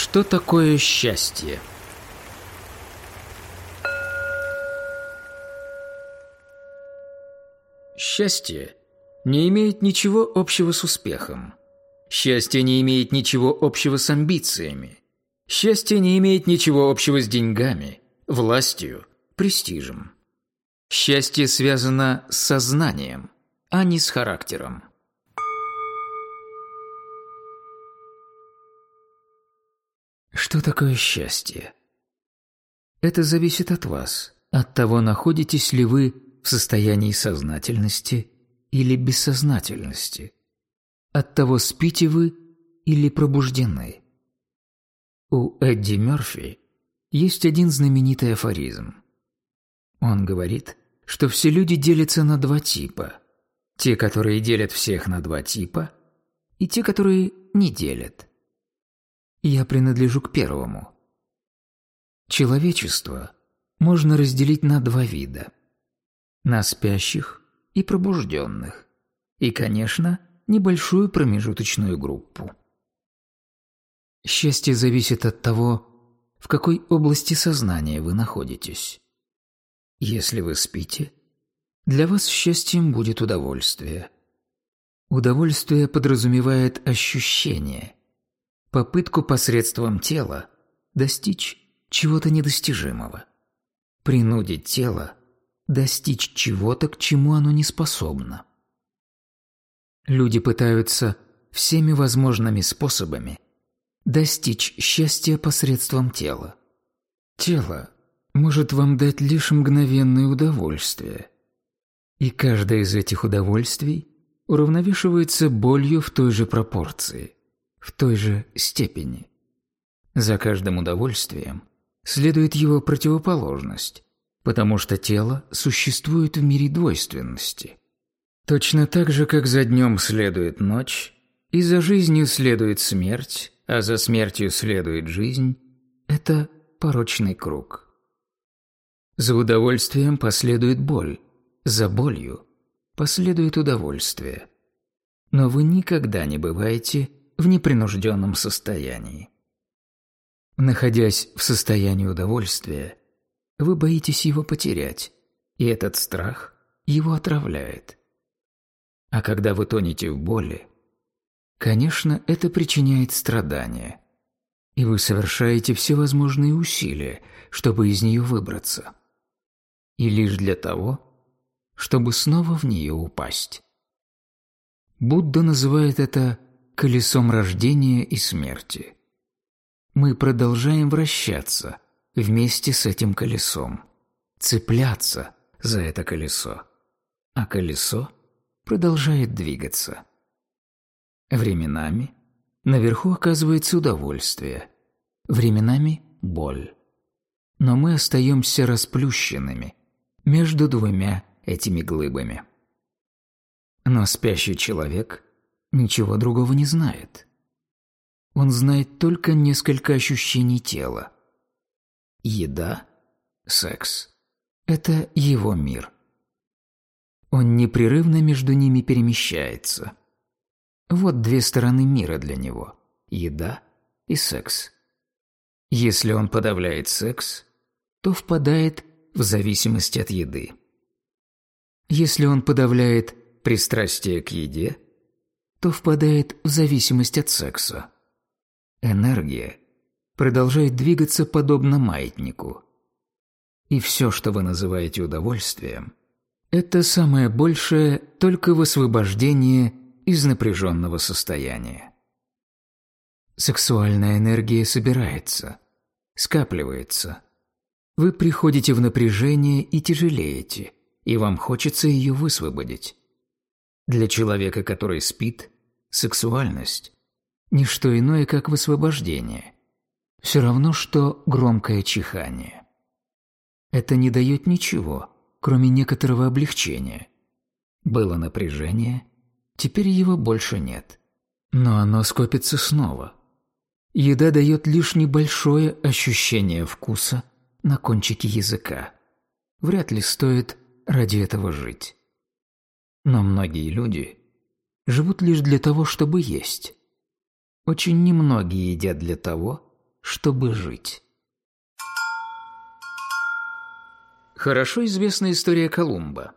Что такое счастье? Счастье не имеет ничего общего с успехом. Счастье не имеет ничего общего с амбициями. Счастье не имеет ничего общего с деньгами, властью, престижем. Счастье связано с сознанием, а не с характером. Что такое счастье? Это зависит от вас, от того, находитесь ли вы в состоянии сознательности или бессознательности, от того, спите вы или пробуждены. У Эдди Мёрфи есть один знаменитый афоризм. Он говорит, что все люди делятся на два типа. Те, которые делят всех на два типа, и те, которые не делят. Я принадлежу к первому. Человечество можно разделить на два вида. На спящих и пробужденных. И, конечно, небольшую промежуточную группу. Счастье зависит от того, в какой области сознания вы находитесь. Если вы спите, для вас счастьем будет удовольствие. Удовольствие подразумевает ощущение, попытку посредством тела достичь чего-то недостижимого, принудить тело достичь чего-то, к чему оно не способно. Люди пытаются всеми возможными способами достичь счастья посредством тела. Тело может вам дать лишь мгновенное удовольствие, и каждое из этих удовольствий уравновешивается болью в той же пропорции в той же степени. За каждым удовольствием следует его противоположность, потому что тело существует в мире двойственности. Точно так же, как за днем следует ночь, и за жизнью следует смерть, а за смертью следует жизнь, это порочный круг. За удовольствием последует боль, за болью последует удовольствие. Но вы никогда не бываете в непринужденном состоянии. Находясь в состоянии удовольствия, вы боитесь его потерять, и этот страх его отравляет. А когда вы тонете в боли, конечно, это причиняет страдания, и вы совершаете всевозможные усилия, чтобы из нее выбраться. И лишь для того, чтобы снова в нее упасть. Будда называет это колесом рождения и смерти. Мы продолжаем вращаться вместе с этим колесом, цепляться за это колесо, а колесо продолжает двигаться. Временами наверху оказывается удовольствие, временами – боль. Но мы остаемся расплющенными между двумя этими глыбами. Но спящий человек ничего другого не знает. Он знает только несколько ощущений тела. Еда, секс – это его мир. Он непрерывно между ними перемещается. Вот две стороны мира для него – еда и секс. Если он подавляет секс, то впадает в зависимость от еды. Если он подавляет пристрастие к еде – то впадает в зависимость от секса. Энергия продолжает двигаться подобно маятнику. И все, что вы называете удовольствием, это самое большее только высвобождение из напряженного состояния. Сексуальная энергия собирается, скапливается. Вы приходите в напряжение и тяжелеете, и вам хочется ее высвободить. Для человека, который спит, сексуальность – ничто иное, как высвобождение. Все равно, что громкое чихание. Это не дает ничего, кроме некоторого облегчения. Было напряжение, теперь его больше нет. Но оно скопится снова. Еда дает лишь небольшое ощущение вкуса на кончике языка. Вряд ли стоит ради этого жить. Но многие люди живут лишь для того, чтобы есть. Очень немногие едят для того, чтобы жить. Хорошо известна история Колумба.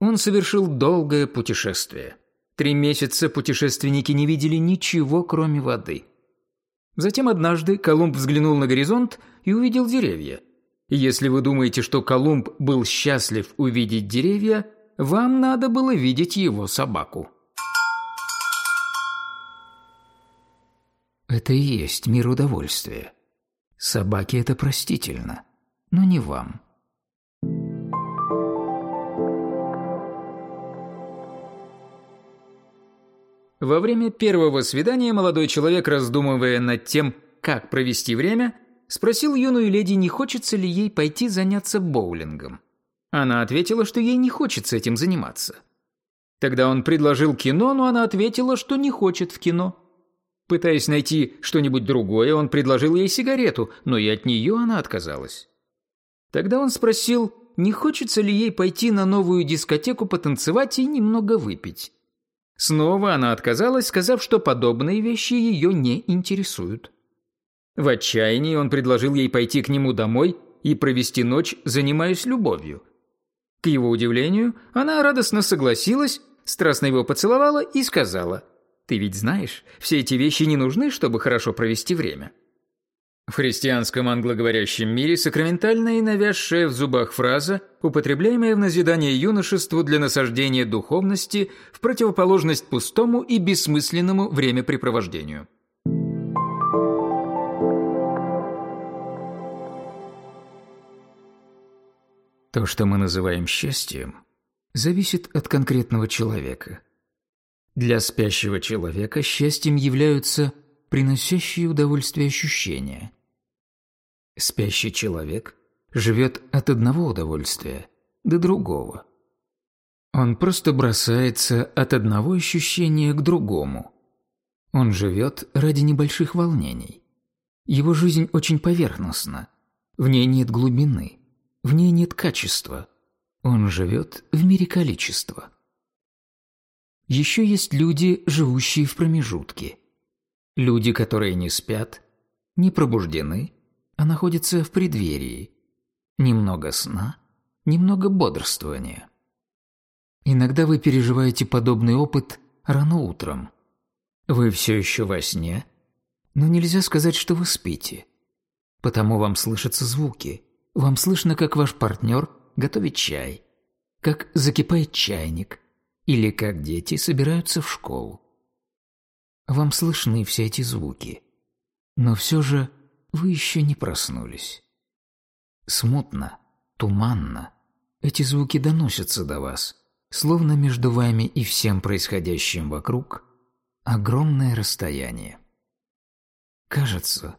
Он совершил долгое путешествие. Три месяца путешественники не видели ничего, кроме воды. Затем однажды Колумб взглянул на горизонт и увидел деревья. Если вы думаете, что Колумб был счастлив увидеть деревья, вам надо было видеть его собаку. Это и есть мир удовольствия. Собаке это простительно, но не вам. Во время первого свидания молодой человек, раздумывая над тем, как провести время, спросил юную леди, не хочется ли ей пойти заняться боулингом. Она ответила, что ей не хочется этим заниматься. Тогда он предложил кино, но она ответила, что не хочет в кино. Пытаясь найти что-нибудь другое, он предложил ей сигарету, но и от нее она отказалась. Тогда он спросил, не хочется ли ей пойти на новую дискотеку потанцевать и немного выпить. Снова она отказалась, сказав, что подобные вещи ее не интересуют. В отчаянии он предложил ей пойти к нему домой и провести ночь, занимаясь любовью. К его удивлению, она радостно согласилась, страстно его поцеловала и сказала – ты ведь знаешь, все эти вещи не нужны, чтобы хорошо провести время. В христианском англоговорящем мире сакраментальная и навязшая в зубах фраза, употребляемая в назидание юношеству для насаждения духовности в противоположность пустому и бессмысленному времяпрепровождению. То, что мы называем счастьем, зависит от конкретного человека – для спящего человека счастьем являются приносящие удовольствие ощущения. Спящий человек живет от одного удовольствия до другого. Он просто бросается от одного ощущения к другому. Он живет ради небольших волнений. Его жизнь очень поверхностна. В ней нет глубины. В ней нет качества. Он живет в мире количества. Еще есть люди, живущие в промежутке. Люди, которые не спят, не пробуждены, а находятся в преддверии. Немного сна, немного бодрствования. Иногда вы переживаете подобный опыт рано утром. Вы все еще во сне, но нельзя сказать, что вы спите. Потому вам слышатся звуки. Вам слышно, как ваш партнер готовит чай, как закипает чайник – или как дети собираются в школу. Вам слышны все эти звуки, но все же вы еще не проснулись. Смутно, туманно эти звуки доносятся до вас, словно между вами и всем происходящим вокруг огромное расстояние. Кажется,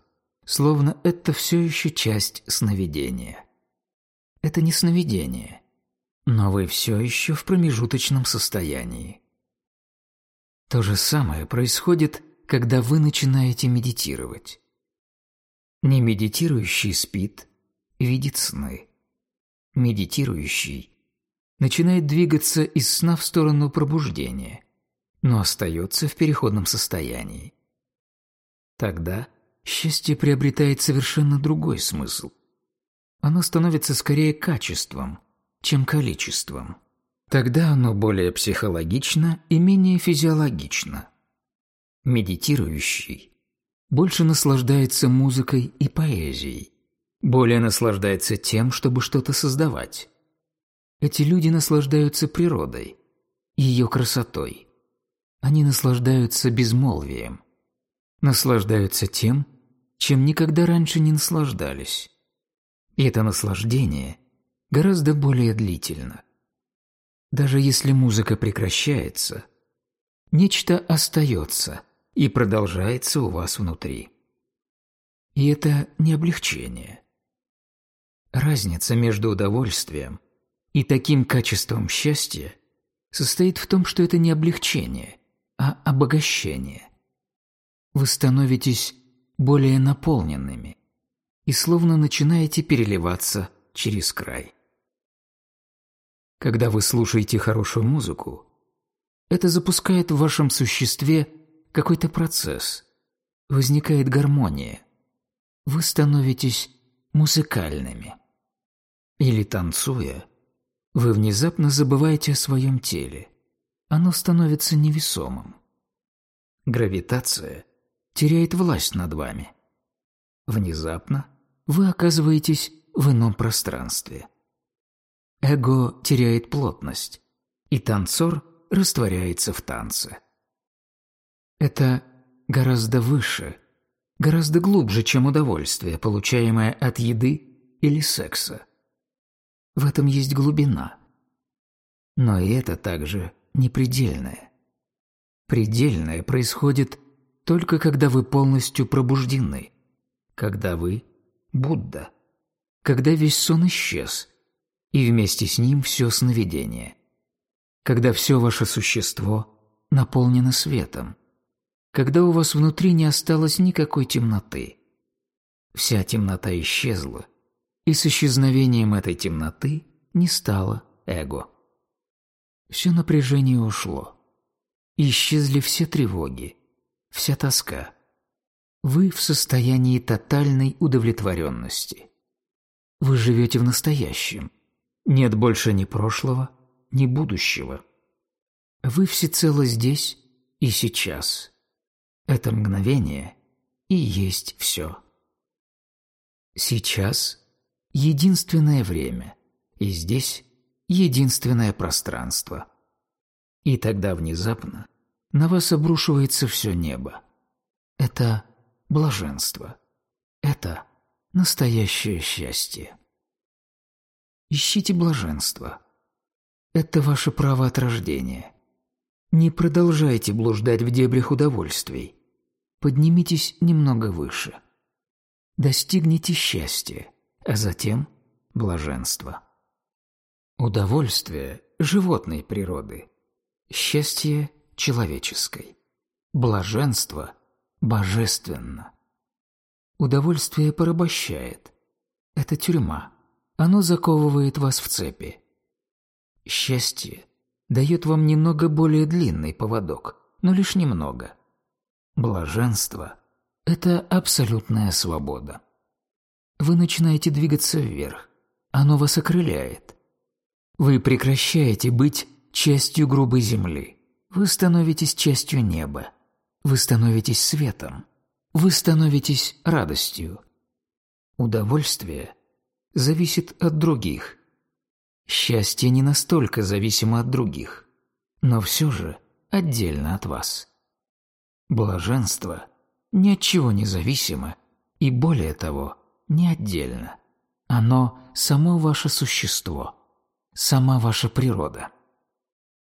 словно это все еще часть сновидения. Это не сновидение, но вы все еще в промежуточном состоянии. То же самое происходит, когда вы начинаете медитировать. Не медитирующий спит, видит сны. Медитирующий начинает двигаться из сна в сторону пробуждения, но остается в переходном состоянии. Тогда счастье приобретает совершенно другой смысл. Оно становится скорее качеством – чем количеством. Тогда оно более психологично и менее физиологично. Медитирующий больше наслаждается музыкой и поэзией, более наслаждается тем, чтобы что-то создавать. Эти люди наслаждаются природой, ее красотой. Они наслаждаются безмолвием, наслаждаются тем, чем никогда раньше не наслаждались. И это наслаждение гораздо более длительно. Даже если музыка прекращается, нечто остается и продолжается у вас внутри. И это не облегчение. Разница между удовольствием и таким качеством счастья состоит в том, что это не облегчение, а обогащение. Вы становитесь более наполненными и словно начинаете переливаться через край. Когда вы слушаете хорошую музыку, это запускает в вашем существе какой-то процесс. Возникает гармония. вы становитесь музыкальными. Или танцуя, вы внезапно забываете о своем теле. Оно становится невесомым. Гравитация теряет власть над вами. Внезапно вы оказываетесь в ином пространстве. Эго теряет плотность, и танцор растворяется в танце. Это гораздо выше, гораздо глубже, чем удовольствие, получаемое от еды или секса. В этом есть глубина. Но и это также непредельное. Предельное происходит только когда вы полностью пробуждены, когда вы – Будда, когда весь сон исчез, и вместе с ним все сновидение, когда все ваше существо наполнено светом, когда у вас внутри не осталось никакой темноты. Вся темнота исчезла, и с исчезновением этой темноты не стало эго. Все напряжение ушло. Исчезли все тревоги, вся тоска. Вы в состоянии тотальной удовлетворенности. Вы живете в настоящем. Нет больше ни прошлого, ни будущего. Вы всецело здесь и сейчас. Это мгновение и есть все. Сейчас – единственное время, и здесь – единственное пространство. И тогда внезапно на вас обрушивается все небо. Это блаженство. Это настоящее счастье. Ищите блаженство. Это ваше право от рождения. Не продолжайте блуждать в дебрях удовольствий. Поднимитесь немного выше. Достигните счастья, а затем блаженства. Удовольствие животной природы, счастье человеческой, блаженство божественно. Удовольствие порабощает. Это тюрьма. Оно заковывает вас в цепи. Счастье дает вам немного более длинный поводок, но лишь немного. Блаженство – это абсолютная свобода. Вы начинаете двигаться вверх. Оно вас окрыляет. Вы прекращаете быть частью грубой земли. Вы становитесь частью неба. Вы становитесь светом. Вы становитесь радостью. Удовольствие зависит от других. Счастье не настолько зависимо от других, но все же отдельно от вас. Блаженство ни от чего не зависимо и, более того, не отдельно. Оно – само ваше существо, сама ваша природа.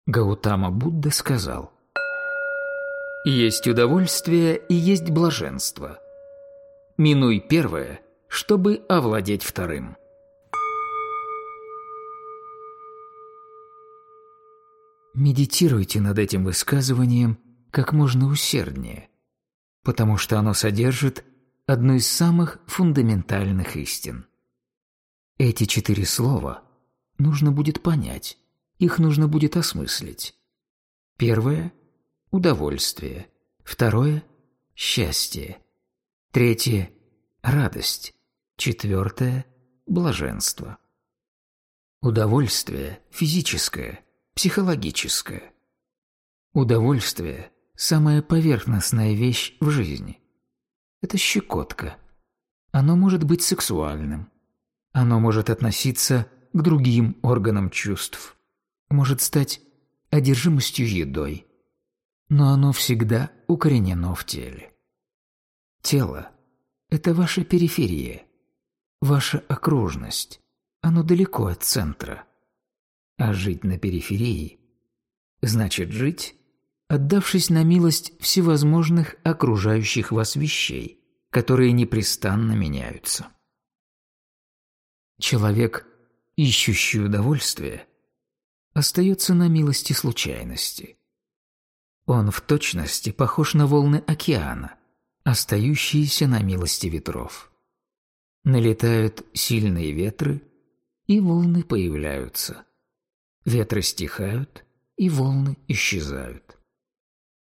Гаутама Будда сказал «Есть удовольствие и есть блаженство. Минуй первое, чтобы овладеть вторым». Медитируйте над этим высказыванием как можно усерднее, потому что оно содержит одну из самых фундаментальных истин. Эти четыре слова нужно будет понять, их нужно будет осмыслить. Первое – удовольствие. Второе – счастье. Третье – радость. Четвертое – блаженство. Удовольствие – физическое, психологическое. Удовольствие – самая поверхностная вещь в жизни. Это щекотка. Оно может быть сексуальным. Оно может относиться к другим органам чувств может стать одержимостью едой, но оно всегда укоренено в теле. Тело – это ваша периферия, ваша окружность, оно далеко от центра. А жить на периферии – значит жить, отдавшись на милость всевозможных окружающих вас вещей, которые непрестанно меняются. Человек, ищущий удовольствие – остается на милости случайности. Он в точности похож на волны океана, остающиеся на милости ветров. Налетают сильные ветры, и волны появляются. Ветры стихают, и волны исчезают.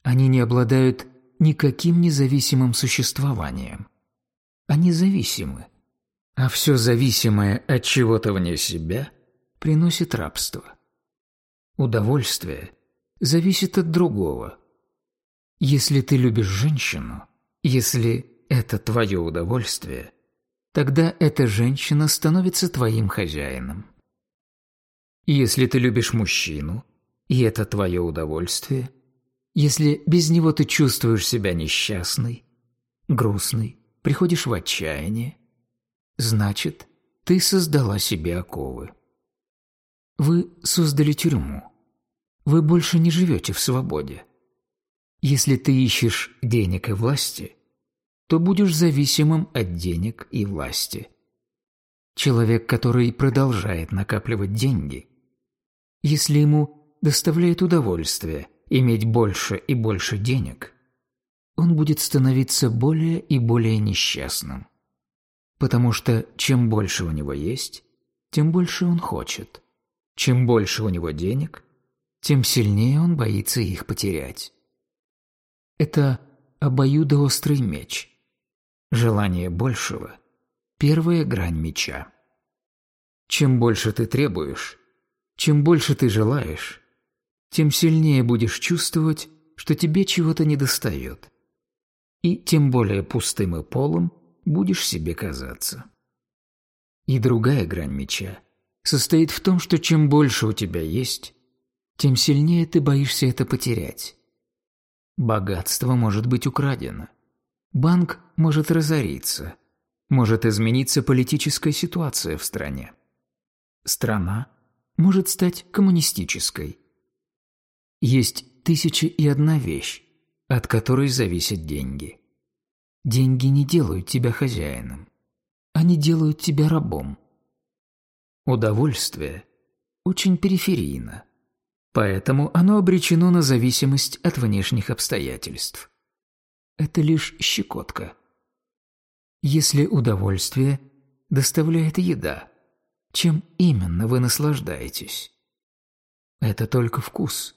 Они не обладают никаким независимым существованием. они зависимы. А все зависимое от чего-то вне себя приносит рабство. Удовольствие зависит от другого. Если ты любишь женщину, если это твое удовольствие, тогда эта женщина становится твоим хозяином. Если ты любишь мужчину, и это твое удовольствие, если без него ты чувствуешь себя несчастной, грустной, приходишь в отчаяние, значит, ты создала себе оковы. Вы создали тюрьму. Вы больше не живете в свободе. Если ты ищешь денег и власти, то будешь зависимым от денег и власти. Человек, который продолжает накапливать деньги, если ему доставляет удовольствие иметь больше и больше денег, он будет становиться более и более несчастным. Потому что чем больше у него есть, тем больше он хочет. Чем больше у него денег, тем сильнее он боится их потерять. Это обоюдоострый меч – Желание большего – первая грань меча. Чем больше ты требуешь, чем больше ты желаешь, тем сильнее будешь чувствовать, что тебе чего-то недостает. И тем более пустым и полым будешь себе казаться. И другая грань меча состоит в том, что чем больше у тебя есть, тем сильнее ты боишься это потерять. Богатство может быть украдено – Банк может разориться, может измениться политическая ситуация в стране. Страна может стать коммунистической. Есть тысяча и одна вещь, от которой зависят деньги. Деньги не делают тебя хозяином, они делают тебя рабом. Удовольствие очень периферийно, поэтому оно обречено на зависимость от внешних обстоятельств это лишь щекотка. Если удовольствие доставляет еда, чем именно вы наслаждаетесь? Это только вкус.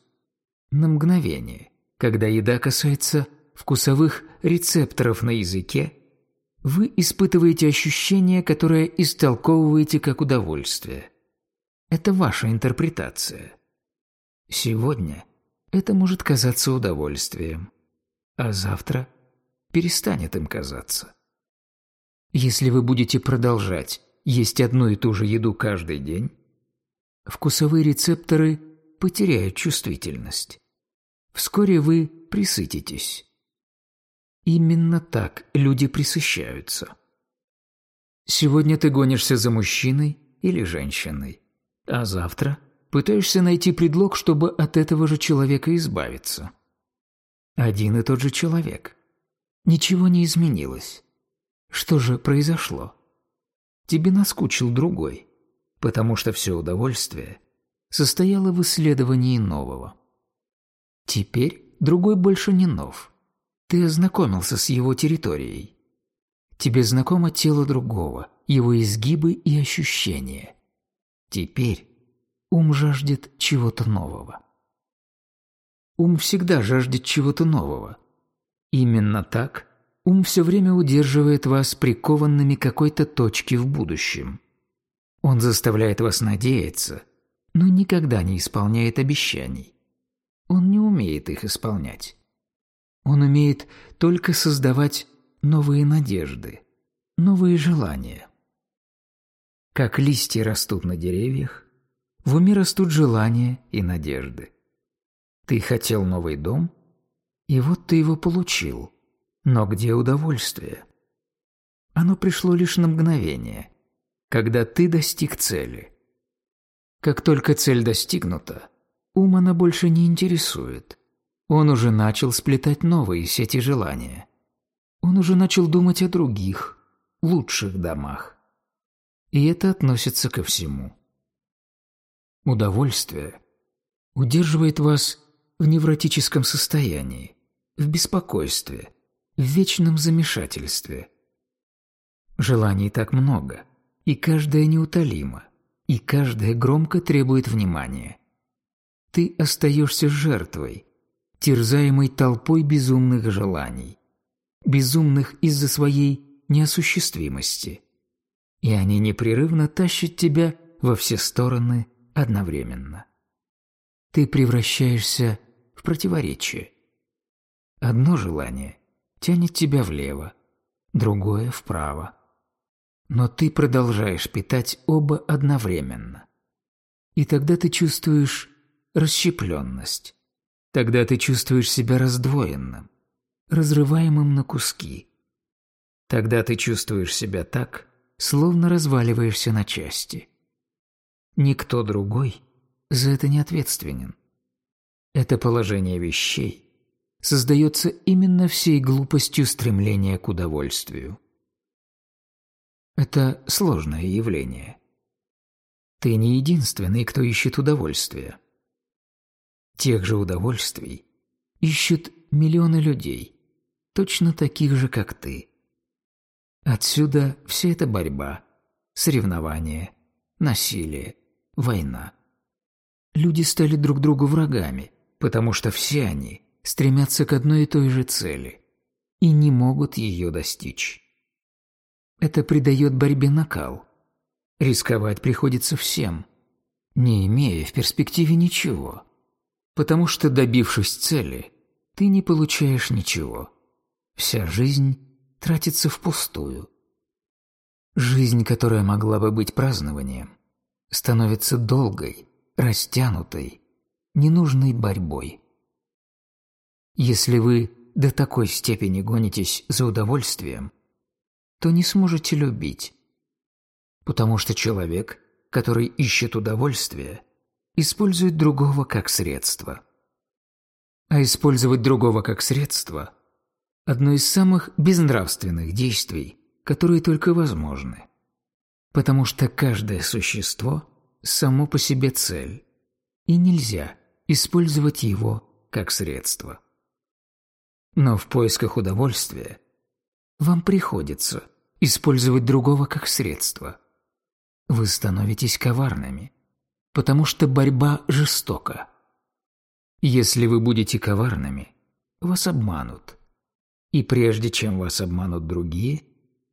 На мгновение, когда еда касается вкусовых рецепторов на языке, вы испытываете ощущение, которое истолковываете как удовольствие. Это ваша интерпретация. Сегодня это может казаться удовольствием, а завтра перестанет им казаться. Если вы будете продолжать есть одну и ту же еду каждый день, вкусовые рецепторы потеряют чувствительность. Вскоре вы присытитесь. Именно так люди присыщаются. Сегодня ты гонишься за мужчиной или женщиной, а завтра пытаешься найти предлог, чтобы от этого же человека избавиться. Один и тот же человек. Ничего не изменилось. Что же произошло? Тебе наскучил другой, потому что все удовольствие состояло в исследовании нового. Теперь другой больше не нов. Ты ознакомился с его территорией. Тебе знакомо тело другого, его изгибы и ощущения. Теперь ум жаждет чего-то нового. Ум всегда жаждет чего-то нового. Именно так ум все время удерживает вас прикованными какой-то точке в будущем. Он заставляет вас надеяться, но никогда не исполняет обещаний. Он не умеет их исполнять. Он умеет только создавать новые надежды, новые желания. Как листья растут на деревьях, в уме растут желания и надежды. Ты хотел новый дом, и вот ты его получил. Но где удовольствие? Оно пришло лишь на мгновение, когда ты достиг цели. Как только цель достигнута, ум она больше не интересует. Он уже начал сплетать новые сети желания. Он уже начал думать о других, лучших домах. И это относится ко всему. Удовольствие удерживает вас в невротическом состоянии, в беспокойстве, в вечном замешательстве. Желаний так много, и каждое неутолимо, и каждое громко требует внимания. Ты остаешься жертвой, терзаемой толпой безумных желаний, безумных из-за своей неосуществимости. И они непрерывно тащат тебя во все стороны одновременно. Ты превращаешься в противоречие. Одно желание тянет тебя влево, другое – вправо. Но ты продолжаешь питать оба одновременно. И тогда ты чувствуешь расщепленность. Тогда ты чувствуешь себя раздвоенным, разрываемым на куски. Тогда ты чувствуешь себя так, словно разваливаешься на части. Никто другой за это не ответственен. Это положение вещей создается именно всей глупостью стремления к удовольствию. Это сложное явление. Ты не единственный, кто ищет удовольствия. Тех же удовольствий ищут миллионы людей, точно таких же, как ты. Отсюда вся эта борьба, соревнования, насилие, война. Люди стали друг другу врагами, потому что все они стремятся к одной и той же цели и не могут ее достичь. Это придает борьбе накал. Рисковать приходится всем, не имея в перспективе ничего, потому что, добившись цели, ты не получаешь ничего. Вся жизнь тратится впустую. Жизнь, которая могла бы быть празднованием, становится долгой, растянутой, ненужной борьбой. Если вы до такой степени гонитесь за удовольствием, то не сможете любить. Потому что человек, который ищет удовольствие, использует другого как средство. А использовать другого как средство – одно из самых безнравственных действий, которые только возможны. Потому что каждое существо само по себе цель, и нельзя использовать его как средство. Но в поисках удовольствия вам приходится использовать другого как средство. Вы становитесь коварными, потому что борьба жестока. Если вы будете коварными, вас обманут. И прежде чем вас обманут другие,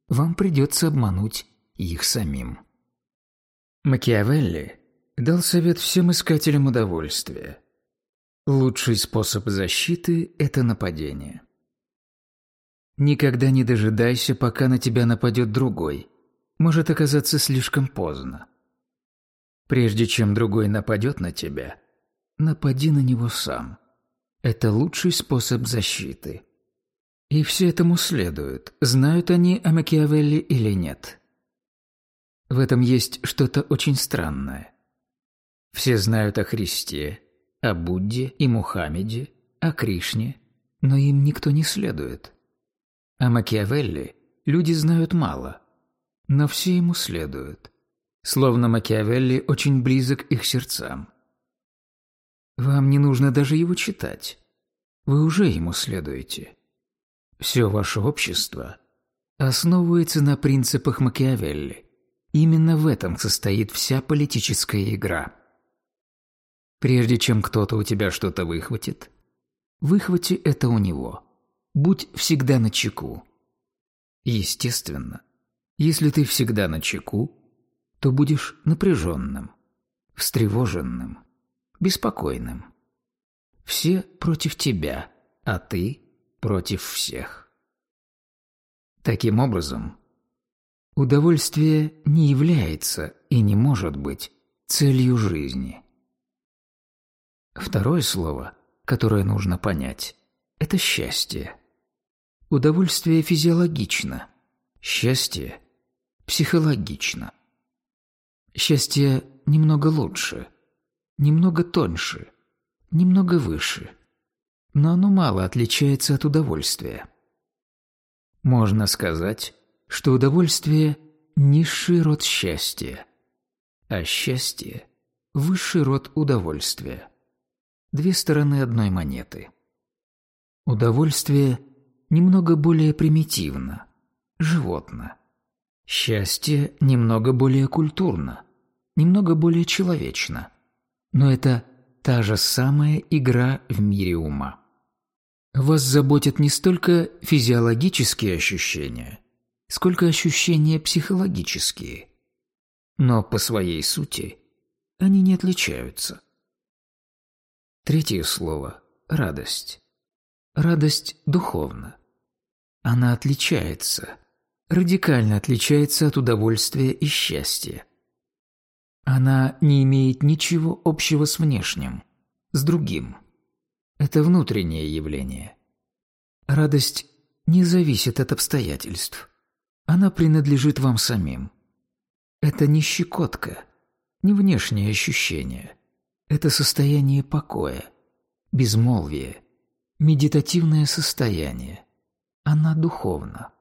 вам придется обмануть их самим. Макиавелли дал совет всем искателям удовольствия. Лучший способ защиты – это нападение. Никогда не дожидайся, пока на тебя нападет другой. Может оказаться слишком поздно. Прежде чем другой нападет на тебя, напади на него сам. Это лучший способ защиты. И все этому следуют, знают они о Макиавелли или нет. В этом есть что-то очень странное. Все знают о Христе, о Будде и Мухаммеде, о Кришне, но им никто не следует. О Макиавелли люди знают мало, но все ему следуют, словно Макиавелли очень близок их сердцам. Вам не нужно даже его читать, вы уже ему следуете. Все ваше общество основывается на принципах Макиавелли. Именно в этом состоит вся политическая игра – Прежде чем кто-то у тебя что-то выхватит, выхвати это у него. Будь всегда на чеку. Естественно, если ты всегда на чеку, то будешь напряженным, встревоженным, беспокойным. Все против тебя, а ты против всех. Таким образом, удовольствие не является и не может быть целью жизни. Второе слово, которое нужно понять, это счастье. Удовольствие физиологично, счастье психологично. Счастье немного лучше, немного тоньше, немного выше, но оно мало отличается от удовольствия. Можно сказать, что удовольствие – низший род счастья, а счастье – высший род удовольствия две стороны одной монеты. Удовольствие немного более примитивно, животно. Счастье немного более культурно, немного более человечно. Но это та же самая игра в мире ума. Вас заботят не столько физиологические ощущения, сколько ощущения психологические. Но по своей сути они не отличаются. Третье слово – радость. Радость духовна. Она отличается, радикально отличается от удовольствия и счастья. Она не имеет ничего общего с внешним, с другим. Это внутреннее явление. Радость не зависит от обстоятельств. Она принадлежит вам самим. Это не щекотка, не внешнее ощущение. Это состояние покоя, безмолвие, медитативное состояние. Она духовна.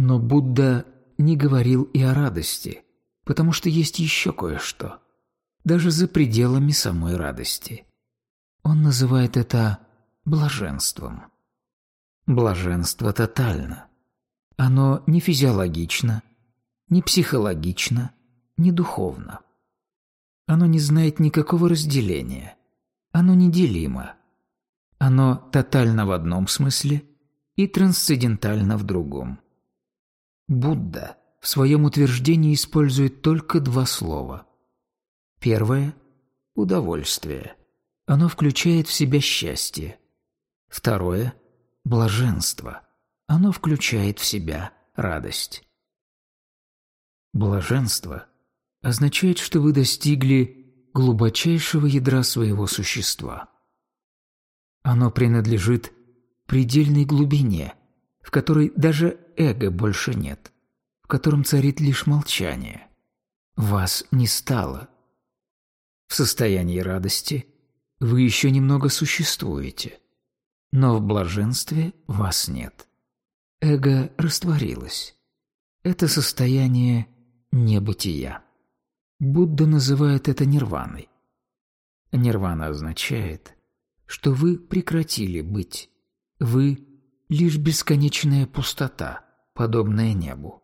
Но Будда не говорил и о радости, потому что есть еще кое-что, даже за пределами самой радости. Он называет это блаженством. Блаженство тотально. Оно не физиологично, не психологично, не духовно. Оно не знает никакого разделения. Оно неделимо. Оно тотально в одном смысле и трансцендентально в другом. Будда в своем утверждении использует только два слова. Первое – удовольствие. Оно включает в себя счастье. Второе – блаженство. Оно включает в себя радость. Блаженство означает, что вы достигли глубочайшего ядра своего существа. Оно принадлежит предельной глубине, в которой даже эго больше нет, в котором царит лишь молчание. Вас не стало. В состоянии радости вы еще немного существуете, но в блаженстве вас нет. Эго растворилось. Это состояние небытия. Будда называет это нирваной. Нирвана означает, что вы прекратили быть. Вы – лишь бесконечная пустота, подобная небу.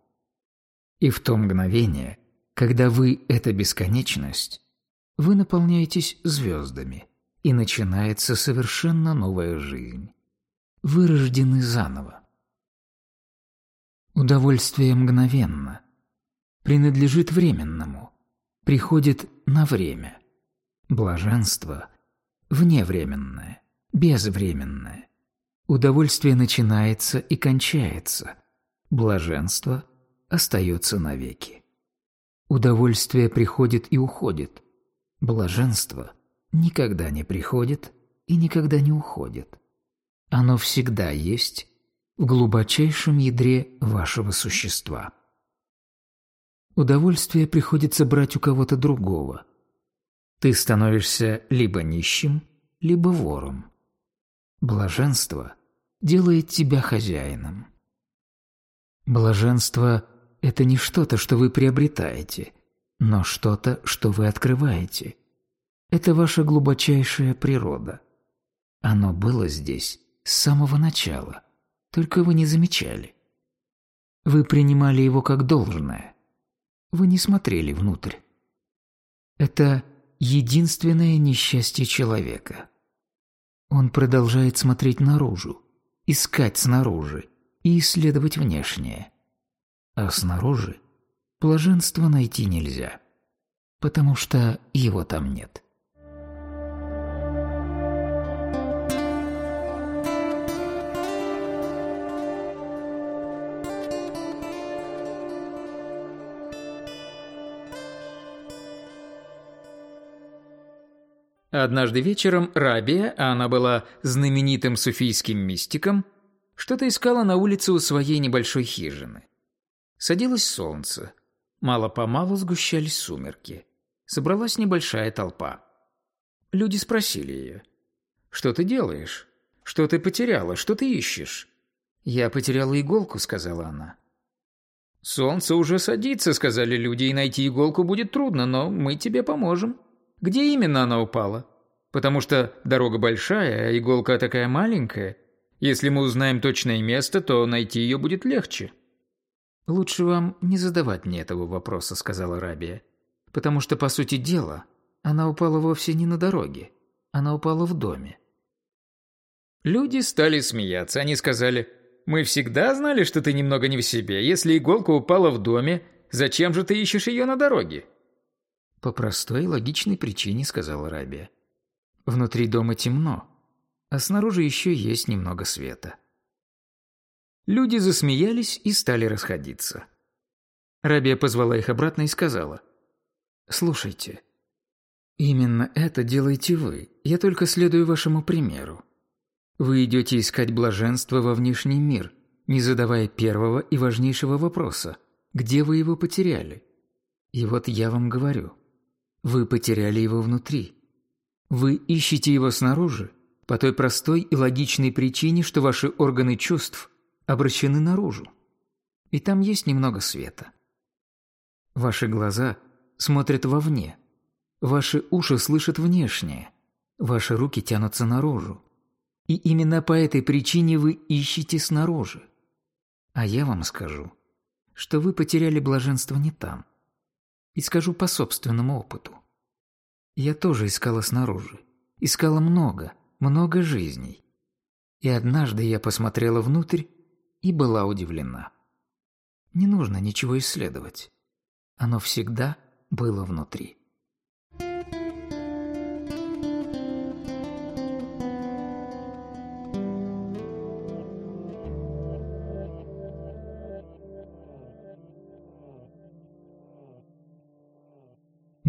И в то мгновение, когда вы – эта бесконечность, вы наполняетесь звездами, и начинается совершенно новая жизнь. Вы рождены заново. Удовольствие мгновенно, принадлежит временному, приходит на время. Блаженство – вневременное, безвременное. Удовольствие начинается и кончается. Блаженство остается навеки. Удовольствие приходит и уходит. Блаженство никогда не приходит и никогда не уходит. Оно всегда есть в глубочайшем ядре вашего существа. Удовольствие приходится брать у кого-то другого. Ты становишься либо нищим, либо вором. Блаженство делает тебя хозяином. Блаженство – это не что-то, что вы приобретаете, но что-то, что вы открываете. Это ваша глубочайшая природа. Оно было здесь с самого начала, только вы не замечали. Вы принимали его как должное. Вы не смотрели внутрь. Это единственное несчастье человека. Он продолжает смотреть наружу, искать снаружи и исследовать внешнее. А снаружи блаженства найти нельзя, потому что его там нет. Однажды вечером Рабия, а она была знаменитым суфийским мистиком, что-то искала на улице у своей небольшой хижины. Садилось солнце. Мало-помалу сгущались сумерки. Собралась небольшая толпа. Люди спросили ее, «Что ты делаешь? Что ты потеряла? Что ты ищешь?» «Я потеряла иголку», — сказала она. «Солнце уже садится», — сказали люди, — «и найти иголку будет трудно, но мы тебе поможем». Где именно она упала? Потому что дорога большая, а иголка такая маленькая. Если мы узнаем точное место, то найти ее будет легче». «Лучше вам не задавать мне этого вопроса», — сказала Рабия. «Потому что, по сути дела, она упала вовсе не на дороге. Она упала в доме». Люди стали смеяться. Они сказали, Мы всегда знали, что ты немного не в себе. Если иголка упала в доме, зачем же ты ищешь ее на дороге?» «По простой логичной причине», — сказала Рабия. «Внутри дома темно, а снаружи еще есть немного света». Люди засмеялись и стали расходиться. Рабия позвала их обратно и сказала. «Слушайте, именно это делаете вы. Я только следую вашему примеру. Вы идете искать блаженство во внешний мир, не задавая первого и важнейшего вопроса. Где вы его потеряли? И вот я вам говорю. Вы потеряли его внутри. Вы ищете его снаружи, по той простой и логичной причине, что ваши органы чувств обращены наружу. И там есть немного света. Ваши глаза смотрят вовне. Ваши уши слышат внешнее. Ваши руки тянутся наружу. И именно по этой причине вы ищете снаружи. А я вам скажу, что вы потеряли блаженство не там. И скажу по собственному опыту. Я тоже искала снаружи. Искала много, много жизней. И однажды я посмотрела внутрь и была удивлена. Не нужно ничего исследовать. Оно всегда было внутри.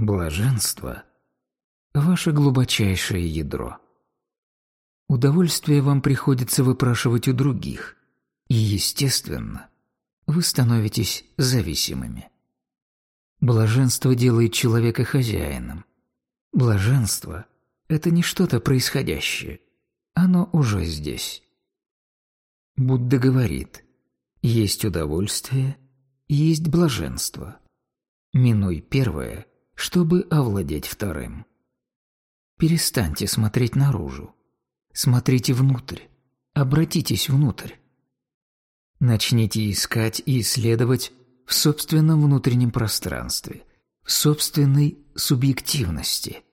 Блаженство – ваше глубочайшее ядро. Удовольствие вам приходится выпрашивать у других, и, естественно, вы становитесь зависимыми. Блаженство делает человека хозяином. Блаженство – это не что-то происходящее. Оно уже здесь. Будда говорит, есть удовольствие, есть блаженство. Минуй первое, чтобы овладеть вторым. Перестаньте смотреть наружу. Смотрите внутрь. Обратитесь внутрь. Начните искать и исследовать в собственном внутреннем пространстве, в собственной субъективности.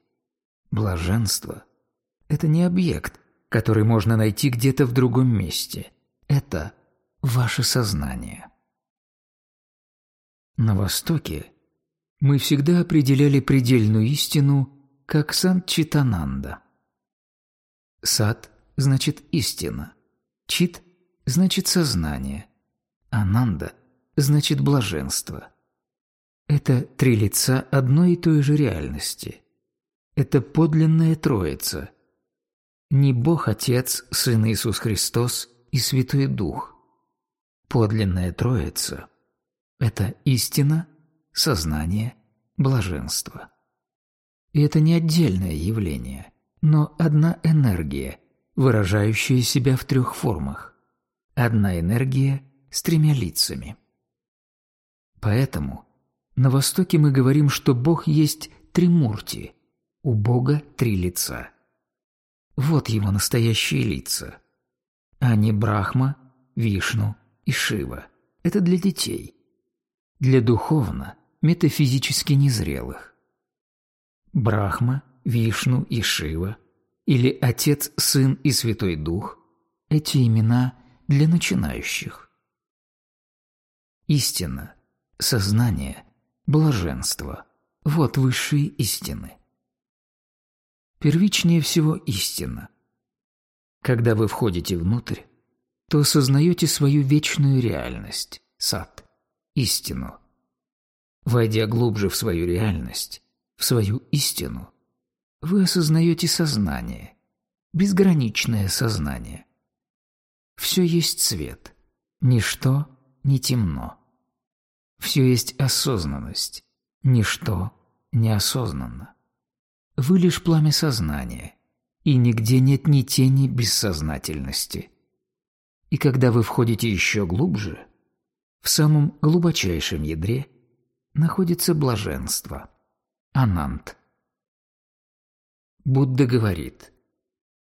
Блаженство – это не объект, который можно найти где-то в другом месте. Это ваше сознание. На Востоке мы всегда определяли предельную истину как Сан-Читананда. Сад – значит истина. Чит – значит сознание. Ананда – значит блаженство. Это три лица одной и той же реальности. Это подлинная Троица. Не Бог Отец, Сын Иисус Христос и Святой Дух. Подлинная Троица – это истина, сознание, блаженство. И это не отдельное явление, но одна энергия, выражающая себя в трех формах. Одна энергия с тремя лицами. Поэтому на Востоке мы говорим, что Бог есть Тримурти, у Бога три лица. Вот его настоящие лица. А не Брахма, Вишну и Шива. Это для детей. Для духовно, метафизически незрелых. Брахма, Вишну и Шива или Отец, Сын и Святой Дух – эти имена для начинающих. Истина – сознание, блаженство – вот высшие истины. Первичнее всего истина. Когда вы входите внутрь, то осознаете свою вечную реальность, сад, истину. Войдя глубже в свою реальность, в свою истину, вы осознаете сознание, безграничное сознание. Все есть свет, ничто не темно. Все есть осознанность. Ничто неосознанно. Вы лишь пламя сознания, и нигде нет ни тени бессознательности. И когда вы входите еще глубже, в самом глубочайшем ядре находится блаженство, анант. Будда говорит,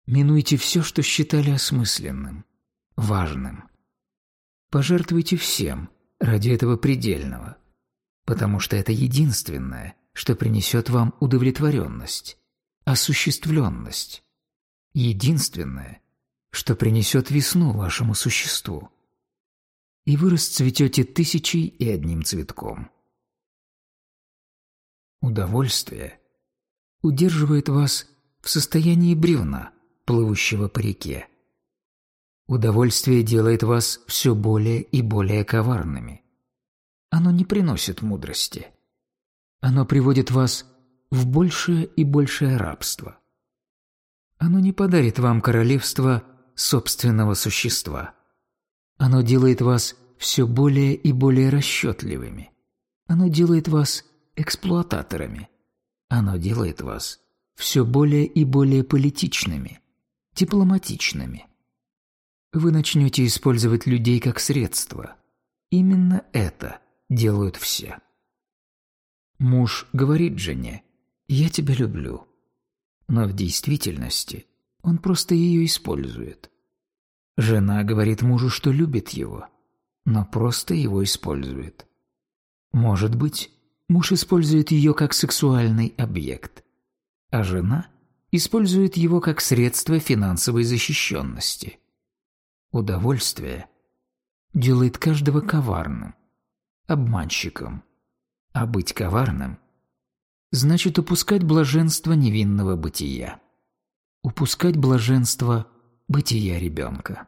минуйте все, что считали осмысленным, важным. Пожертвуйте всем, ради этого предельного, потому что это единственное, что принесет вам удовлетворенность, осуществленность, единственное, что принесет весну вашему существу. И вы расцветете тысячей и одним цветком. Удовольствие удерживает вас в состоянии бревна, плывущего по реке. Удовольствие делает вас все более и более коварными. Оно не приносит мудрости. Оно приводит вас в большее и большее рабство. Оно не подарит вам королевство собственного существа. Оно делает вас все более и более расчетливыми. Оно делает вас эксплуататорами. Оно делает вас все более и более политичными, дипломатичными. Вы начнете использовать людей как средство. Именно это делают все. Муж говорит жене «Я тебя люблю», но в действительности он просто ее использует. Жена говорит мужу, что любит его, но просто его использует. Может быть, муж использует ее как сексуальный объект, а жена использует его как средство финансовой защищенности. Удовольствие делает каждого коварным, обманщиком, а быть коварным значит упускать блаженство невинного бытия, упускать блаженство бытия ребенка.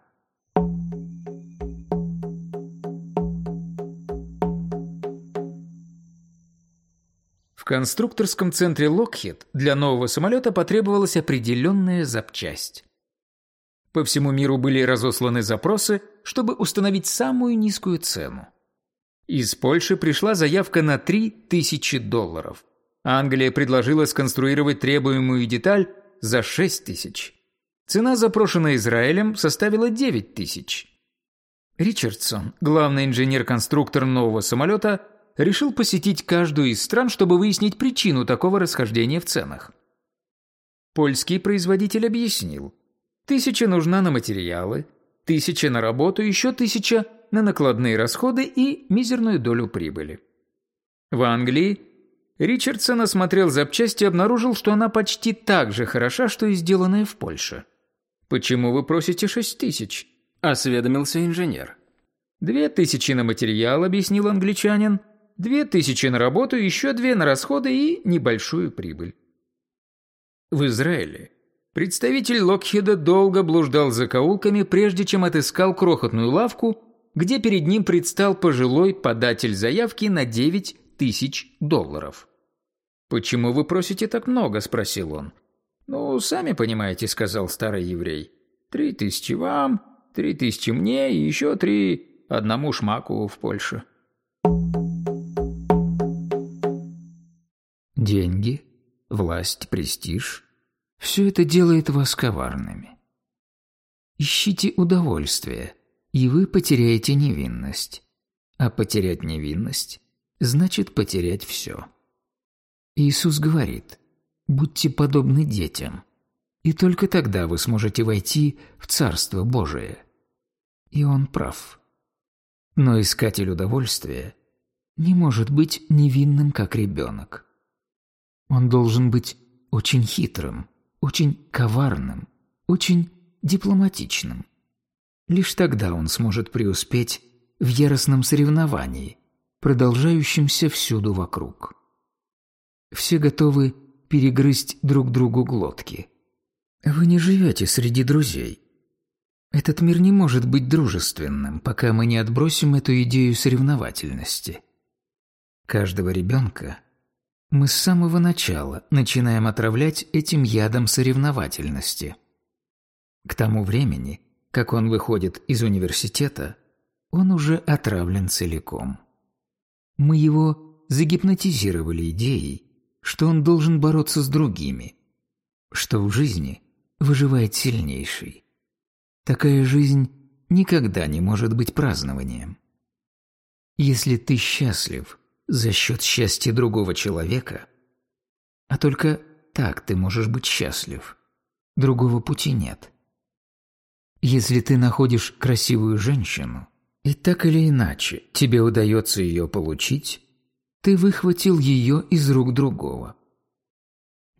Конструкторском центре Lockheed для нового самолета потребовалась определенная запчасть. По всему миру были разосланы запросы, чтобы установить самую низкую цену. Из Польши пришла заявка на 3000 долларов. Англия предложила сконструировать требуемую деталь за 6 тысяч. Цена, запрошенная Израилем, составила 9 тысяч. Ричардсон, главный инженер-конструктор нового самолета, решил посетить каждую из стран, чтобы выяснить причину такого расхождения в ценах. Польский производитель объяснил. Тысяча нужна на материалы, тысяча на работу, еще тысяча на накладные расходы и мизерную долю прибыли. В Англии Ричардсон осмотрел запчасть и обнаружил, что она почти так же хороша, что и сделанная в Польше. «Почему вы просите шесть тысяч?» – осведомился инженер. «Две тысячи на материал», – объяснил англичанин – Две тысячи на работу, еще две на расходы и небольшую прибыль. В Израиле представитель Локхеда долго блуждал за каулками, прежде чем отыскал крохотную лавку, где перед ним предстал пожилой податель заявки на 9 тысяч долларов. «Почему вы просите так много?» – спросил он. «Ну, сами понимаете», – сказал старый еврей. «Три тысячи вам, три тысячи мне и еще три одному шмаку в Польше». Деньги, власть, престиж – все это делает вас коварными. Ищите удовольствие, и вы потеряете невинность. А потерять невинность – значит потерять все. Иисус говорит, будьте подобны детям, и только тогда вы сможете войти в Царство Божие. И он прав. Но искатель удовольствия не может быть невинным, как ребенок. Он должен быть очень хитрым, очень коварным, очень дипломатичным. Лишь тогда он сможет преуспеть в яростном соревновании, продолжающемся всюду вокруг. Все готовы перегрызть друг другу глотки. Вы не живете среди друзей. Этот мир не может быть дружественным, пока мы не отбросим эту идею соревновательности. Каждого ребенка мы с самого начала начинаем отравлять этим ядом соревновательности. К тому времени, как он выходит из университета, он уже отравлен целиком. Мы его загипнотизировали идеей, что он должен бороться с другими, что в жизни выживает сильнейший. Такая жизнь никогда не может быть празднованием. Если ты счастлив – за счет счастья другого человека, а только так ты можешь быть счастлив. Другого пути нет. Если ты находишь красивую женщину, и так или иначе тебе удается ее получить, ты выхватил ее из рук другого.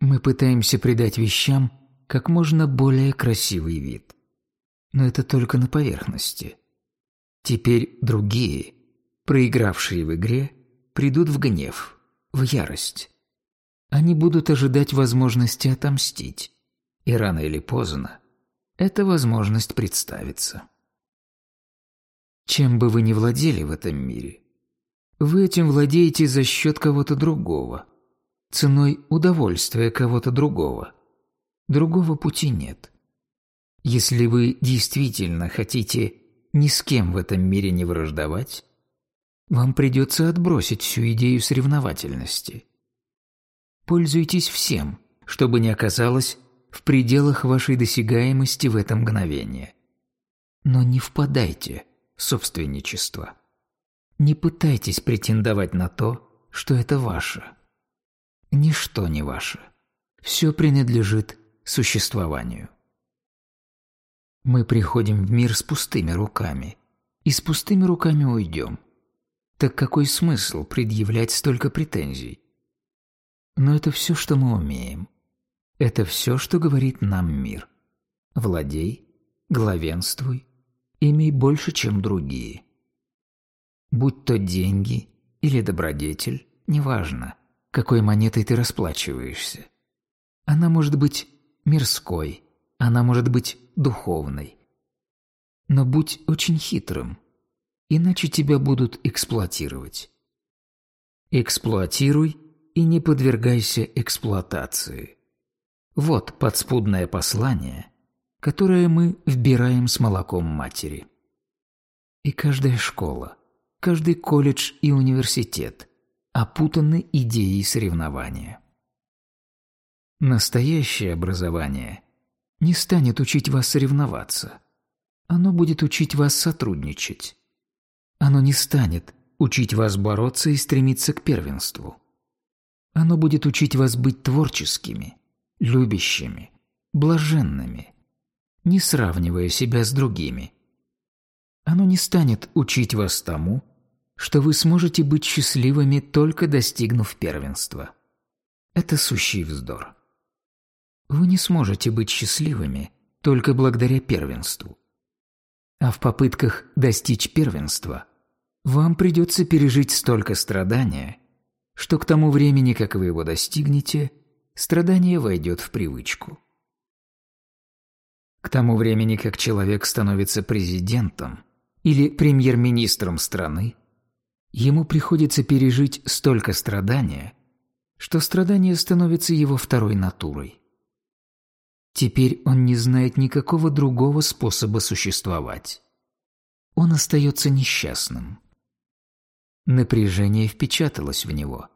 Мы пытаемся придать вещам как можно более красивый вид. Но это только на поверхности. Теперь другие, проигравшие в игре, придут в гнев, в ярость. Они будут ожидать возможности отомстить. И рано или поздно эта возможность представится. Чем бы вы ни владели в этом мире, вы этим владеете за счет кого-то другого, ценой удовольствия кого-то другого. Другого пути нет. Если вы действительно хотите ни с кем в этом мире не враждовать, вам придется отбросить всю идею соревновательности. Пользуйтесь всем, чтобы не оказалось в пределах вашей досягаемости в это мгновение. Но не впадайте в собственничество. Не пытайтесь претендовать на то, что это ваше. Ничто не ваше. Все принадлежит существованию. Мы приходим в мир с пустыми руками, и с пустыми руками уйдем. Так какой смысл предъявлять столько претензий? Но это все, что мы умеем. Это все, что говорит нам мир. Владей, главенствуй, имей больше, чем другие. Будь то деньги или добродетель, неважно, какой монетой ты расплачиваешься. Она может быть мирской, она может быть духовной. Но будь очень хитрым, иначе тебя будут эксплуатировать. Эксплуатируй и не подвергайся эксплуатации. Вот подспудное послание, которое мы вбираем с молоком матери. И каждая школа, каждый колледж и университет опутаны идеей соревнования. Настоящее образование не станет учить вас соревноваться. Оно будет учить вас сотрудничать. Оно не станет учить вас бороться и стремиться к первенству. Оно будет учить вас быть творческими, любящими, блаженными, не сравнивая себя с другими. Оно не станет учить вас тому, что вы сможете быть счастливыми, только достигнув первенства. Это сущий вздор. Вы не сможете быть счастливыми только благодаря первенству. А в попытках достичь первенства вам придется пережить столько страдания, что к тому времени, как вы его достигнете – страдание войдет в привычку. К тому времени, как человек становится президентом или премьер-министром страны, ему приходится пережить столько страдания, что страдание становится его второй натурой. Теперь он не знает никакого другого способа существовать. Он остается несчастным. Напряжение впечаталось в него.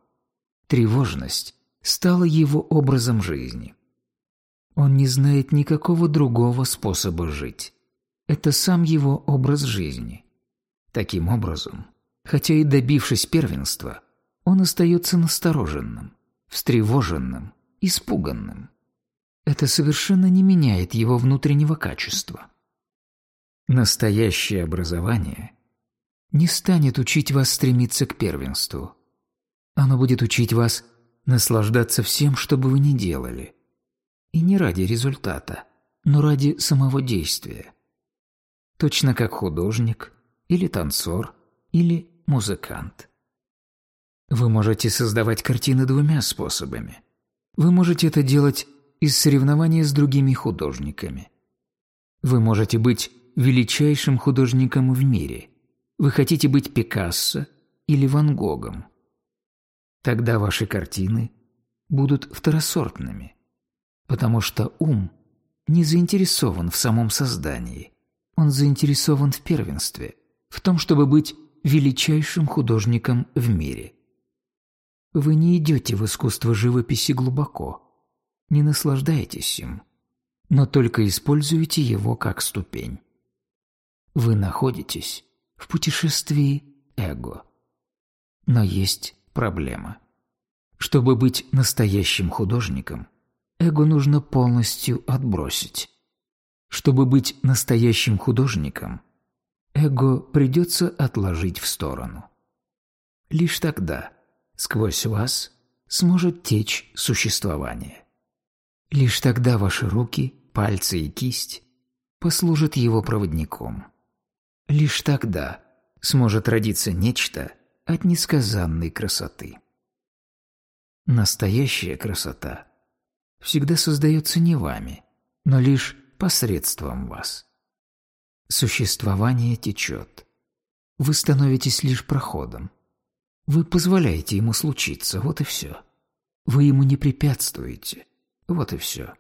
Тревожность стало его образом жизни. Он не знает никакого другого способа жить. Это сам его образ жизни. Таким образом, хотя и добившись первенства, он остается настороженным, встревоженным, испуганным. Это совершенно не меняет его внутреннего качества. Настоящее образование не станет учить вас стремиться к первенству. Оно будет учить вас наслаждаться всем, что бы вы ни делали. И не ради результата, но ради самого действия. Точно как художник, или танцор, или музыкант. Вы можете создавать картины двумя способами. Вы можете это делать из соревнования с другими художниками. Вы можете быть величайшим художником в мире. Вы хотите быть Пикассо или Ван Гогом. Тогда ваши картины будут второсортными, потому что ум не заинтересован в самом создании, он заинтересован в первенстве, в том, чтобы быть величайшим художником в мире. Вы не идете в искусство живописи глубоко, не наслаждаетесь им, но только используете его как ступень. Вы находитесь в путешествии эго. Но есть проблема. Чтобы быть настоящим художником, эго нужно полностью отбросить. Чтобы быть настоящим художником, эго придется отложить в сторону. Лишь тогда сквозь вас сможет течь существование. Лишь тогда ваши руки, пальцы и кисть послужит его проводником. Лишь тогда сможет родиться нечто от несказанной красоты. Настоящая красота всегда создается не вами, но лишь посредством вас. Существование течет. Вы становитесь лишь проходом. Вы позволяете ему случиться, вот и все. Вы ему не препятствуете, вот и все.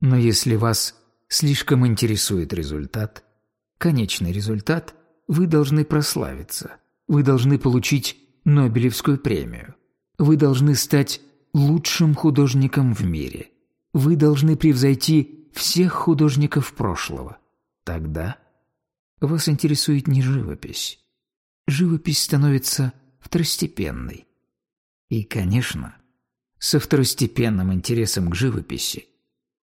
Но если вас слишком интересует результат, конечный результат, вы должны прославиться, вы должны получить Нобелевскую премию, вы должны стать лучшим художником в мире, вы должны превзойти всех художников прошлого. Тогда вас интересует не живопись. Живопись становится второстепенной. И, конечно, со второстепенным интересом к живописи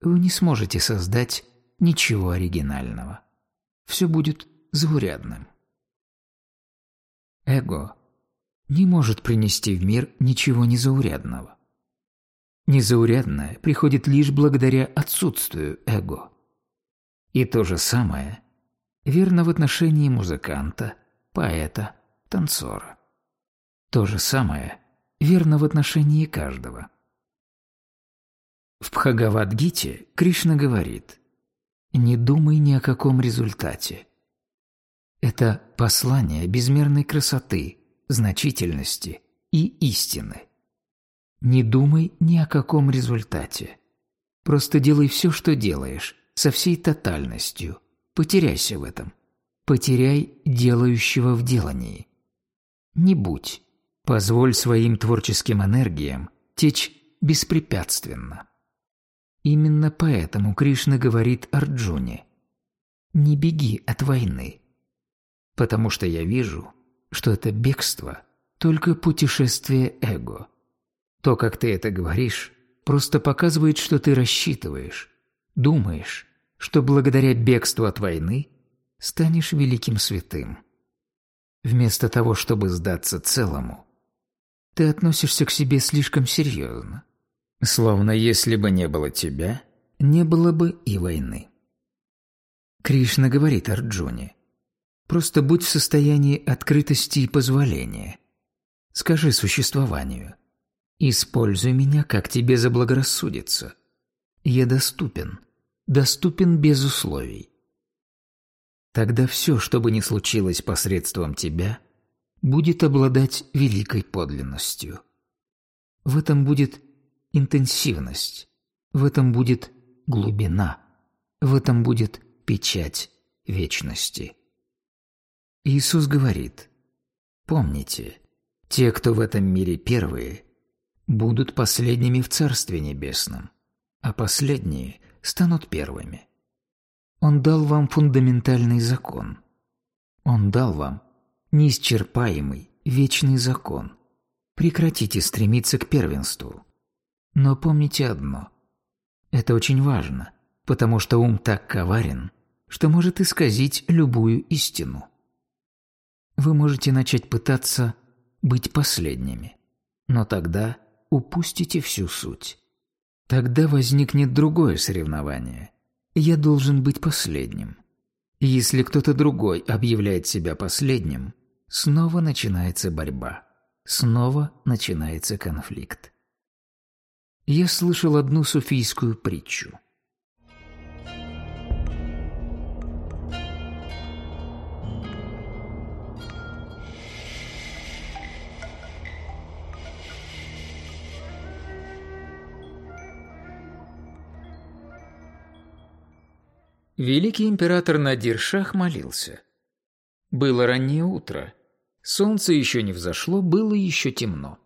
вы не сможете создать ничего оригинального. Все будет заурядным. Эго не может принести в мир ничего незаурядного. Незаурядное приходит лишь благодаря отсутствию эго. И то же самое верно в отношении музыканта, поэта, танцора. То же самое верно в отношении каждого. В Бхагавадгите Кришна говорит «Не думай ни о каком результате». Это послание безмерной красоты, значительности и истины. Не думай ни о каком результате. Просто делай все, что делаешь, со всей тотальностью. Потеряйся в этом. Потеряй делающего в делании. Не будь. Позволь своим творческим энергиям течь беспрепятственно. Именно поэтому Кришна говорит Арджуне «Не беги от войны, потому что я вижу, что это бегство – только путешествие эго. То, как ты это говоришь, просто показывает, что ты рассчитываешь, думаешь, что благодаря бегству от войны станешь великим святым. Вместо того, чтобы сдаться целому, ты относишься к себе слишком серьезно. Словно если бы не было тебя, не было бы и войны. Кришна говорит Арджуне, просто будь в состоянии открытости и позволения. Скажи существованию, используй меня, как тебе заблагорассудится. Я доступен, доступен без условий. Тогда все, что бы ни случилось посредством тебя, будет обладать великой подлинностью. В этом будет интенсивность, в этом будет глубина, в этом будет печать вечности. Иисус говорит, помните, те, кто в этом мире первые, будут последними в Царстве Небесном, а последние станут первыми. Он дал вам фундаментальный закон. Он дал вам неисчерпаемый, вечный закон. Прекратите стремиться к первенству. Но помните одно. Это очень важно, потому что ум так коварен, что может исказить любую истину. Вы можете начать пытаться быть последними, но тогда упустите всю суть. Тогда возникнет другое соревнование. Я должен быть последним. Если кто-то другой объявляет себя последним, снова начинается борьба. Снова начинается конфликт я слышал одну суфийскую притчу. Великий император Надир Шах молился. Было раннее утро. Солнце еще не взошло, было еще темно.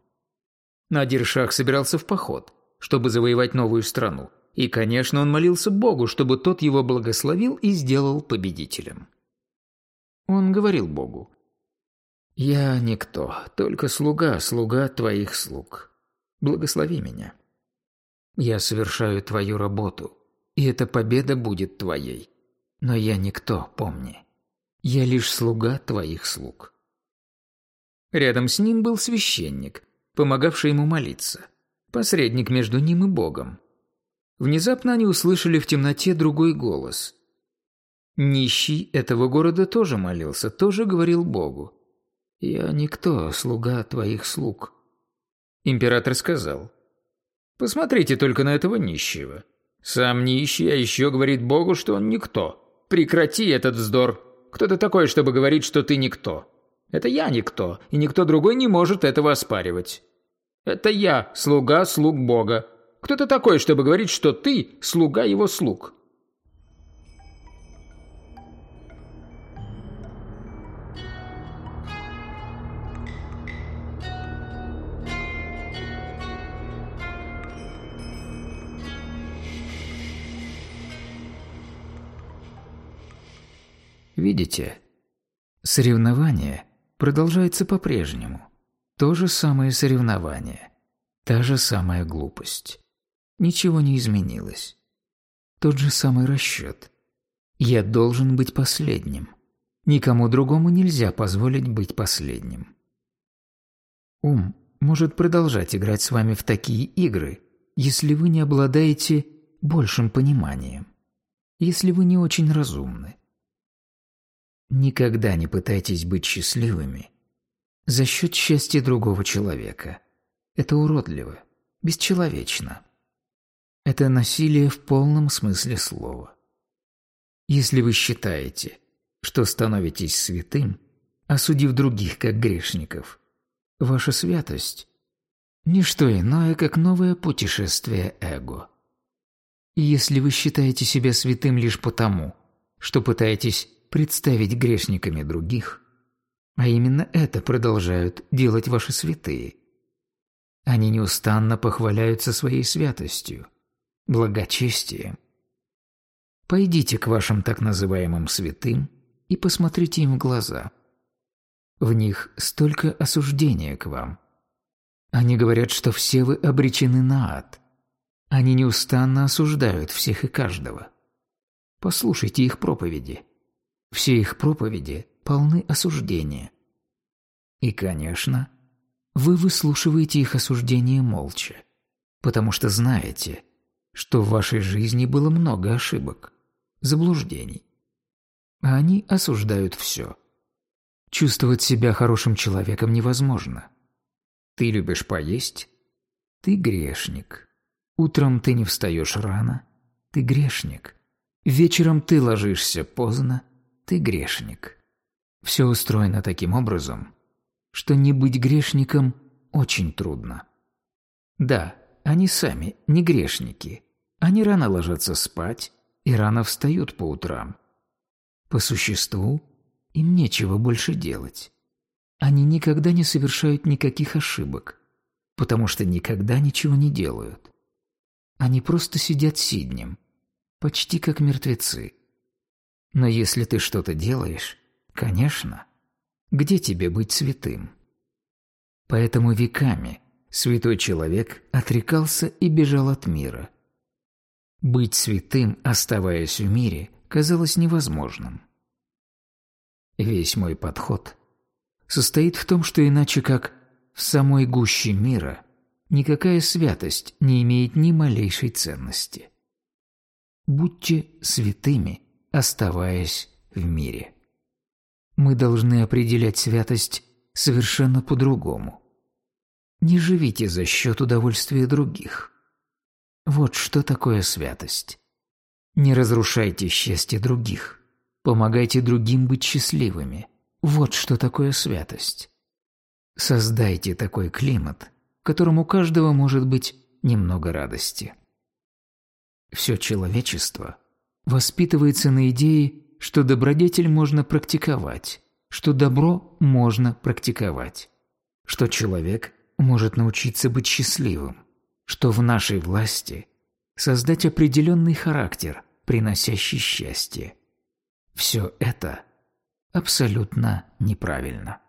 Надир Шах собирался в поход чтобы завоевать новую страну. И, конечно, он молился Богу, чтобы тот его благословил и сделал победителем. Он говорил Богу, «Я никто, только слуга, слуга твоих слуг. Благослови меня. Я совершаю твою работу, и эта победа будет твоей. Но я никто, помни. Я лишь слуга твоих слуг». Рядом с ним был священник, помогавший ему молиться – посредник между ним и Богом. Внезапно они услышали в темноте другой голос. Нищий этого города тоже молился, тоже говорил Богу. «Я никто, слуга твоих слуг». Император сказал, «Посмотрите только на этого нищего. Сам нищий, а еще говорит Богу, что он никто. Прекрати этот вздор. Кто ты такой, чтобы говорить, что ты никто? Это я никто, и никто другой не может этого оспаривать. Это я, слуга слуг Бога. Кто ты такой, чтобы говорить, что ты слуга его слуг?» Видите, соревнование продолжается по-прежнему. То же самое соревнование, та же самая глупость. Ничего не изменилось. Тот же самый расчет. Я должен быть последним. Никому другому нельзя позволить быть последним. Ум может продолжать играть с вами в такие игры, если вы не обладаете большим пониманием, если вы не очень разумны. Никогда не пытайтесь быть счастливыми за счет счастья другого человека. Это уродливо, бесчеловечно. Это насилие в полном смысле слова. Если вы считаете, что становитесь святым, осудив других как грешников, ваша святость – ничто иное, как новое путешествие эго. И если вы считаете себя святым лишь потому, что пытаетесь представить грешниками других, а именно это продолжают делать ваши святые. Они неустанно похваляются своей святостью, благочестием. Пойдите к вашим так называемым святым и посмотрите им в глаза. В них столько осуждения к вам. Они говорят, что все вы обречены на ад. Они неустанно осуждают всех и каждого. Послушайте их проповеди. Все их проповеди полны осуждения. И, конечно, вы выслушиваете их осуждения молча, потому что знаете, что в вашей жизни было много ошибок, заблуждений. А они осуждают все. Чувствовать себя хорошим человеком невозможно. Ты любишь поесть? Ты грешник. Утром ты не встаешь рано? Ты грешник. Вечером ты ложишься поздно? Ты грешник. Все устроено таким образом, что не быть грешником очень трудно. Да, они сами не грешники. Они рано ложатся спать и рано встают по утрам. По существу им нечего больше делать. Они никогда не совершают никаких ошибок, потому что никогда ничего не делают. Они просто сидят сиднем, почти как мертвецы. Но если ты что-то делаешь, конечно, где тебе быть святым? Поэтому веками святой человек отрекался и бежал от мира. Быть святым, оставаясь в мире, казалось невозможным. Весь мой подход состоит в том, что иначе как в самой гуще мира никакая святость не имеет ни малейшей ценности. Будьте святыми – оставаясь в мире. Мы должны определять святость совершенно по-другому. Не живите за счет удовольствия других. Вот что такое святость. Не разрушайте счастье других. Помогайте другим быть счастливыми. Вот что такое святость. Создайте такой климат, в котором у каждого может быть немного радости. Все человечество – воспитывается на идее, что добродетель можно практиковать, что добро можно практиковать, что человек может научиться быть счастливым, что в нашей власти создать определенный характер, приносящий счастье. Все это абсолютно неправильно.